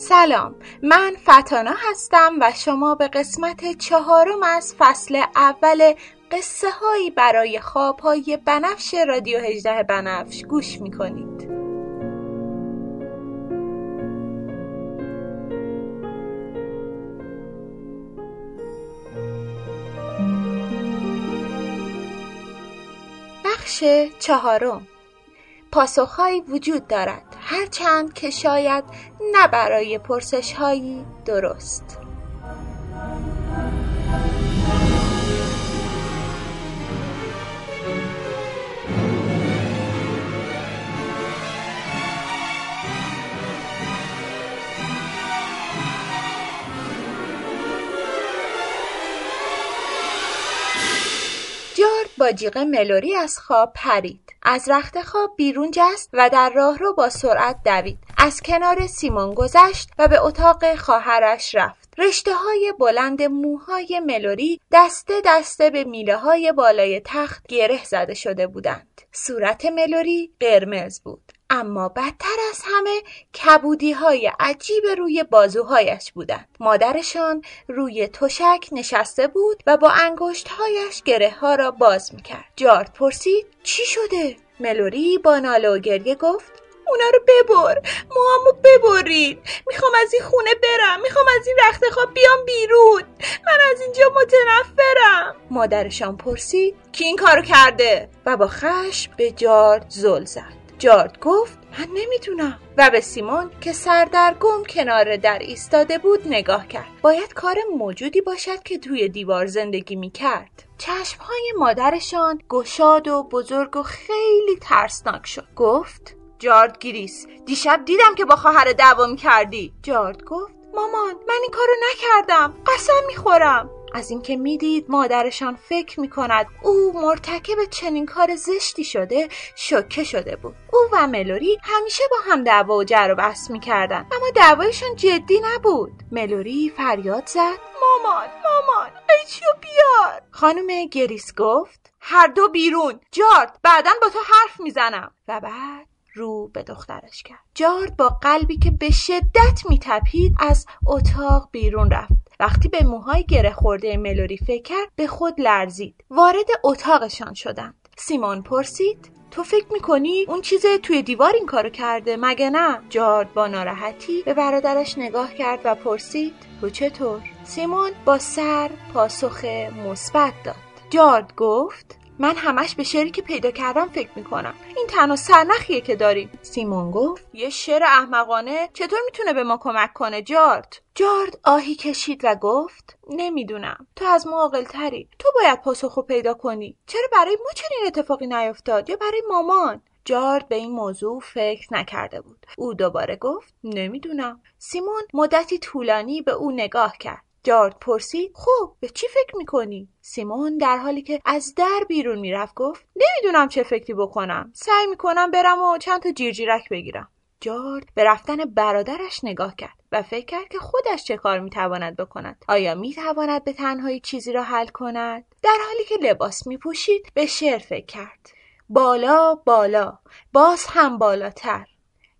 سلام من فتانا هستم و شما به قسمت چهارم از فصل اول قصه هایی برای خواب های بنفش رادیو هجده بنفش گوش می کنید. بخش چهارم پاسخهایی وجود دارد هرچند که شاید نه برای پرسشهایی درست. با جیغ ملوری از خواب پرید. از رخت خواب بیرون جست و در راه رو با سرعت دوید. از کنار سیمون گذشت و به اتاق خواهرش رفت. رشته های بلند موهای ملوری دسته دسته به میله های بالای تخت گره زده شده بودند. صورت ملوری قرمز بود. اما بدتر از همه کبودی های عجیب روی بازوهایش بودند. مادرشان روی تشک نشسته بود و با انگشتهایش گره ها را باز می‌کرد. جارد پرسید چی شده؟ ملوری با ناله و گریه گفت اونا رو ببر موامو ببرید می‌خوام از این خونه برم می‌خوام از این رخت خواب بیام بیرون. من از اینجا متنفرم. مادرشان پرسید کی این کارو کرده؟ و با خشم به جارد زل زد. جارد گفت من نمی‌دونم. و به سیمون که سردرگم کنار در ایستاده بود نگاه کرد. باید کار موجودی باشد که توی دیوار زندگی می‌کرد. چشمهای مادرشان گشاد و بزرگ و خیلی ترسناک شد. گفت جارد گریس دیشب دیدم که با خواهر دعوا کردی. جارد گفت مامان من این کارو نکردم. قسم می‌خورم. از اینکه می‌دید مادرشان فکر می‌کند او مرتکب چنین کار زشتی شده شوکه شده بود. او و ملوری همیشه با هم دعوا و جر و بحث می‌کردن اما دعوایشان جدی نبود. ملوری فریاد زد. مامان مامان ایچیو بیار؟ خانم گریس گفت. هر دو بیرون. جارد بعدا با تو حرف می‌زنم. و بعد رو به دخترش کرد. جارد با قلبی که به شدت میتپید از اتاق بیرون رفت. وقتی به موهای گره خورده ملوری فکر کرد به خود لرزید. وارد اتاقشان شدند. سیمون پرسید تو فکر می‌کنی اون چیز توی دیوار این کارو کرده؟ مگه نه؟ جارد با ناراحتی به برادرش نگاه کرد و پرسید تو چطور؟ سیمون با سر پاسخ مثبت داد. جارد گفت من همش به شعری که پیدا کردم فکر می‌کنم. این تنها سرنخیه که داریم. سیمون گفت. یه شعر احمقانه چطور می‌تونه به ما کمک کنه جارد؟ جارد آهی کشید و گفت نمی‌دونم. تو از ما تری تو باید پاسخو پیدا کنی. چرا برای ما چنین اتفاقی نیفتاد؟ یا برای مامان؟ جارد به این موضوع فکر نکرده بود. او دوباره گفت نمی‌دونم. سیمون مدتی طولانی به او نگاه کرد. جارد پرسید خب به چی فکر می‌کنی؟ سیمون در حالی که از در بیرون می‌رفت گفت نمی‌دونم چه فکری بکنم سعی می‌کنم برم و چند تا جیرجیرک بگیرم. جارد به رفتن برادرش نگاه کرد و فکر کرد که خودش چه کار می‌تواند بکند. آیا می‌تواند به تنهایی چیزی را حل کند؟ در حالی که لباس میپوشید به شعر فکر کرد. بالا بالا باز هم بالاتر.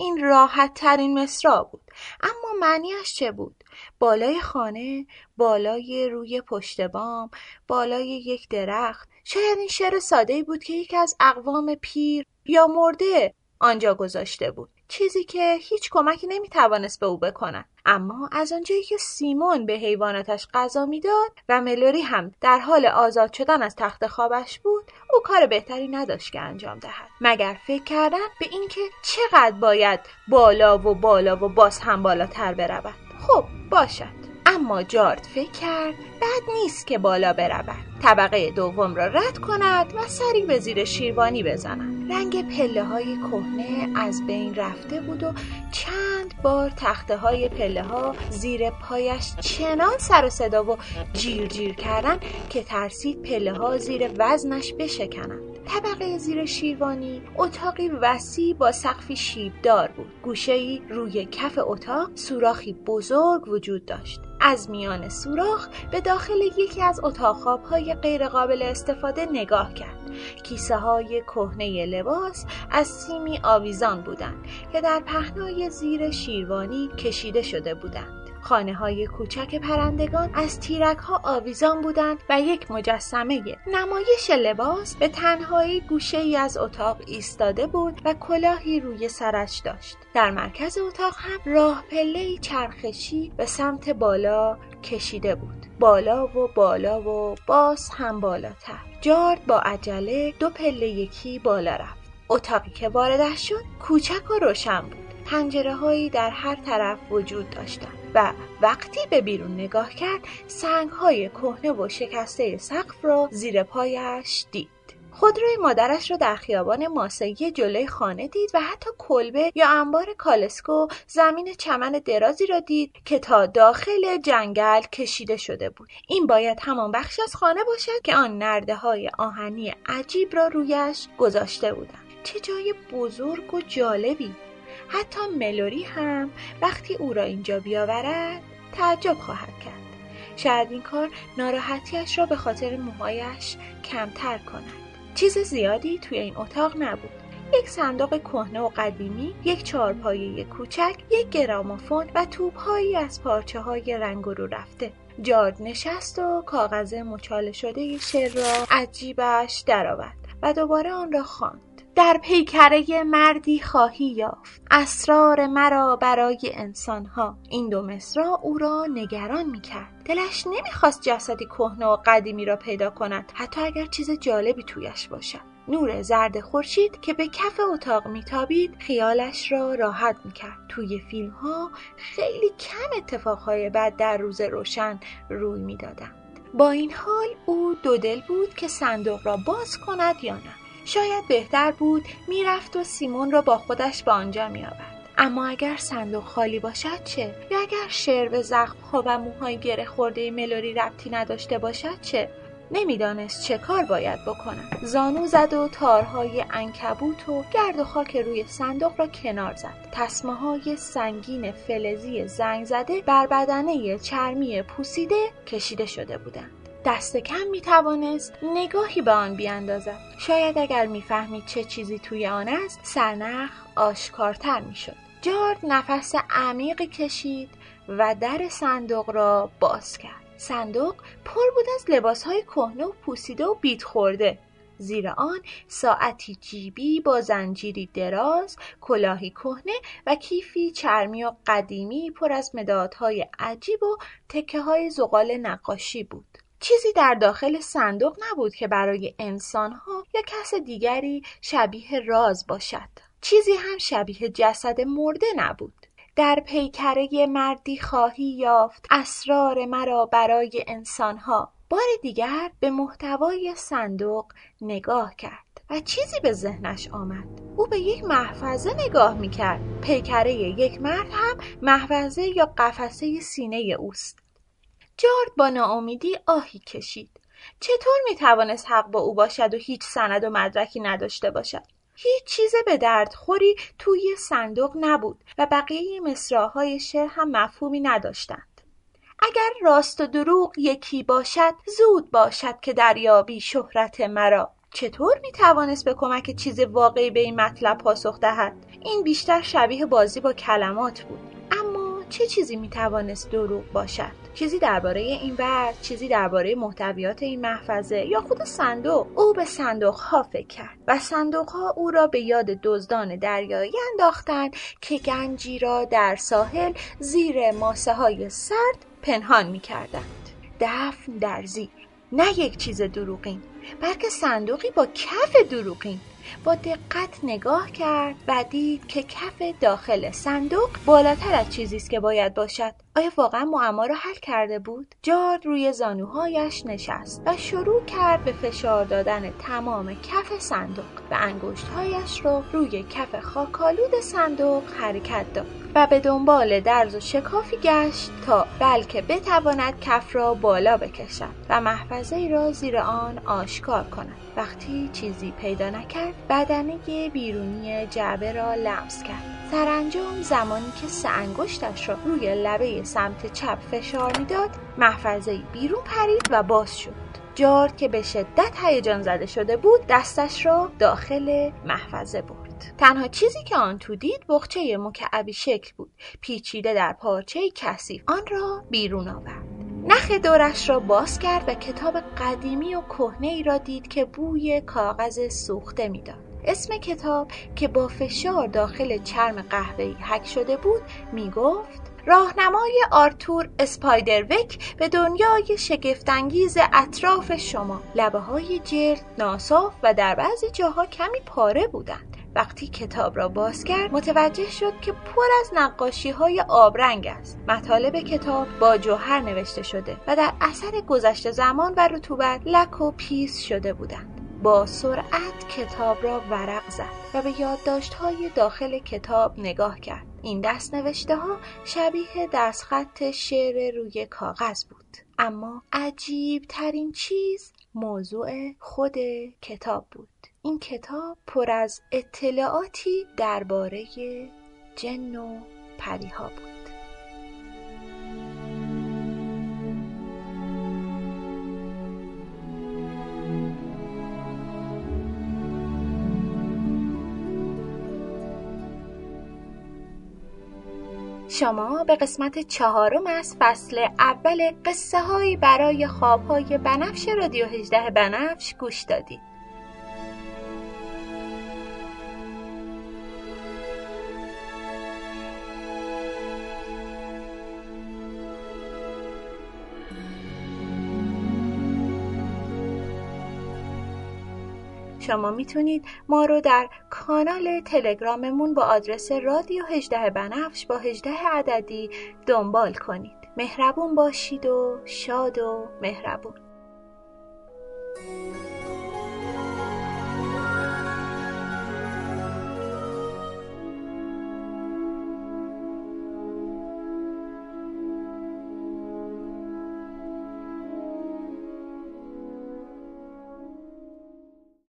این راحت ترین مصرا بود. اما معنیش چه بود؟ بالای خانه بالای روی پشت بام بالای یک درخت. شاید این شعر ساده بود که یکی از اقوام پیر یا مرده آنجا گذاشته بود. چیزی که هیچ کمکی نمی‌توانست به او بکند. اما از آنجایی که سیمون به حیواناتش غذا می‌داد و ملوری هم در حال آزاد شدن از تخت خوابش بود او کار بهتری نداشت که انجام دهد. مگر فکر کردن به اینکه چقدر باید بالا و بالا و باز هم بالاتر برود؟ خب باشد. اما جارد فکر کرد بد نیست که بالا برود. طبقه دوم را رد کند و سری به زیر شیروانی بزند. رنگ پله های کهنه از بین رفته بود و چند بار تخته های پله ها زیر پایش چنان سر و صدا و جیر جیر کردن که ترسید پله ها زیر وزنش بشکنند. طبقه زیر شیروانی اتاقی وسیع با سقفی شیبدار بود. گوشه روی کف اتاق سوراخی بزرگ وجود داشت. از میان سوراخ به داخل یکی از اتاق های غیر قابل استفاده نگاه کرد. کیسه های کهنه لباس از سیمی آویزان بودند که در پهنای زیر شیروانی کشیده شده بودند. خانه های کوچک پرندگان از تیرک ها آویزان بودند و یک مجسمه نمایش لباس به تنهایی گوشه ای از اتاق ایستاده بود و کلاهی روی سرش داشت. در مرکز اتاق هم راه پله چرخشی به سمت بالا کشیده بود. بالا و بالا و باز هم بالاتر. جارد با عجله دو پله یکی بالا رفت. اتاقی که واردش شد کوچک و روشن بود. پنجره هایی در هر طرف وجود داشتند. و وقتی به بیرون نگاه کرد سنگ های کهنه و شکسته سقف را زیر پایش دید. خودروی مادرش را در خیابان ماسایی جلوی خانه دید و حتی کلبه یا انبار کالسکو زمین چمن درازی را دید که تا داخل جنگل کشیده شده بود. این باید همان بخش از خانه باشد که آن نرده های آهنی عجیب را رویش گذاشته بودند. چه جای بزرگ و جالبی! حتی ملوری هم وقتی او را اینجا بیاورد تعجب خواهد کرد. شاید این کار ناراحتیش را به خاطر موهایش کمتر کند. چیز زیادی توی این اتاق نبود. یک صندوق کهنه و قدیمی یک چهارپایه کوچک یک گرامافون و توپهایی از پارچه های رنگ رو رفته. جارد نشست و کاغذ مچاله شده شعر را عجیبش درآورد و دوباره آن را خواند. در پیکره مردی خواهی یافت. اسرار مرا برای انسانها. این دو مصرا او را نگران می‌کرد. دلش نمی‌خواست جسدی کهنه و قدیمی را پیدا کند. حتی اگر چیز جالبی تویش باشد. نور زرد خورشید که به کف اتاق میتابید خیالش را راحت می‌کرد. توی فیلم ها خیلی کم اتفاقهای بد در روز روشن روی می‌دادند. با این حال او دو دل بود که صندوق را باز کند یا نه. شاید بهتر بود می‌رفت و سیمون را با خودش به آنجا میآورد. اما اگر صندوق خالی باشد چه؟ یا اگر شعر به زخمها و موهای گره خورده ملوری ربطی نداشته باشد چه؟ نمی‌دانست چه کار باید بکند. زانو زد و تارهای انکبوت و گرد و خاک روی صندوق را کنار زد. تسمه های سنگین فلزی زنگ زده بر بدنه چرمی پوسیده کشیده شده بودند. دست کم می توانست نگاهی به آن بیاندازد. شاید اگر می‌فهمید چه چیزی توی آن است سرنخ آشکارتر می‌شد. جارد نفس عمیقی کشید و در صندوق را باز کرد. صندوق پر بود از لباسهای کهنه و پوسیده و بیت خورده زیر آن ساعتی جیبی با زنجیری دراز کلاهی کهنه و کیفی چرمی و قدیمی پر از مدادهای عجیب و تکه های زغال نقاشی بود. چیزی در داخل صندوق نبود که برای انسانها یا کس دیگری شبیه راز باشد. چیزی هم شبیه جسد مرده نبود. در پیکره مردی خواهی یافت اسرار مرا برای انسانها. بار دیگر به محتوای صندوق نگاه کرد و چیزی به ذهنش آمد. او به یک محفظه نگاه می‌کرد. پیکره یک مرد هم محفظه یا قفسه سینه اوست. جارد با ناامیدی آهی کشید. چطور می توانست حق با او باشد و هیچ سند و مدرکی نداشته باشد؟ هیچ چیز به درد خوری توی صندوق نبود و بقیه مصراهای شعر هم مفهومی نداشتند. اگر راست و دروغ یکی باشد زود باشد که دریابی شهرت مرا. چطور می توانست به کمک چیز واقعی به این مطلب پاسخ دهد؟ این بیشتر شبیه بازی با کلمات بود. اما چه چیزی می توانست دروغ باشد؟ چیزی درباره این ورد چیزی درباره محتویات این محفظه یا خود صندوق. او به صندوق ها فکر کرد و صندوق ها او را به یاد دزدان دریایی انداختند که گنجی را در ساحل زیر ماسه های سرد پنهان می کردند دفن در زیر نه یک چیز دروغین بلکه صندوقی با کف دروغین. با دقت نگاه کرد و دید که کف داخل صندوق بالاتر از چیزی است که باید باشد. آیا واقعا معما را حل کرده بود؟ جارد روی زانوهایش نشست و شروع کرد به فشار دادن تمام کف صندوق و انگشتهایش را روی کف خاکالود صندوق حرکت داد و به دنبال درز و شکافی گشت تا بلکه بتواند کف را بالا بکشد و محفظه را زیر آن آشکار کند. وقتی چیزی پیدا نکرد بدنه بیرونی جعبه را لمس کرد. سرانجام زمانی که سه انگشتش را روی لبه سمت چپ فشار می‌داد محفظه بیرون پرید و باز شد. جارد که به شدت هیجان زده شده بود دستش را داخل محفظه برد. تنها چیزی که آن تو دید بخچه مکعبی شکل بود. پیچیده در پارچه کثیف. آن را بیرون آورد. نخ دورش را باز کرد و کتاب قدیمی و کهنه ای را دید که بوی کاغذ سوخته می‌داد. اسم کتاب که با فشار داخل چرم قهوه‌ای حک شده بود می‌گفت راهنمای آرتور اسپایدرویک به دنیای شگفتانگیز اطراف شما. لبه های جلد ناصاف و در بعضی جاها کمی پاره بودند. وقتی کتاب را باز کرد متوجه شد که پر از نقاشی های آبرنگ است مطالب کتاب با جوهر نوشته شده و در اثر گذشت زمان و رطوبت لک و پیس شده بودند با سرعت کتاب را ورق زد و به یادداشت‌های داخل کتاب نگاه کرد. این دست نوشته ها شبیه دستخط شعر روی کاغذ بود. اما عجیب ترین چیز موضوع خود کتاب بود. این کتاب پر از اطلاعاتی درباره جن و پریها بود. شما به قسمت چهارم از فصل اول قصه هایی برای خواب های بنفش رادیو 18 بنفش گوش دادید. شما می‌تونید ما رو در کانال تلگراممون با آدرس رادیو 18 بنفش با 18 عددی دنبال کنید. مهربون باشید و شاد و مهربون.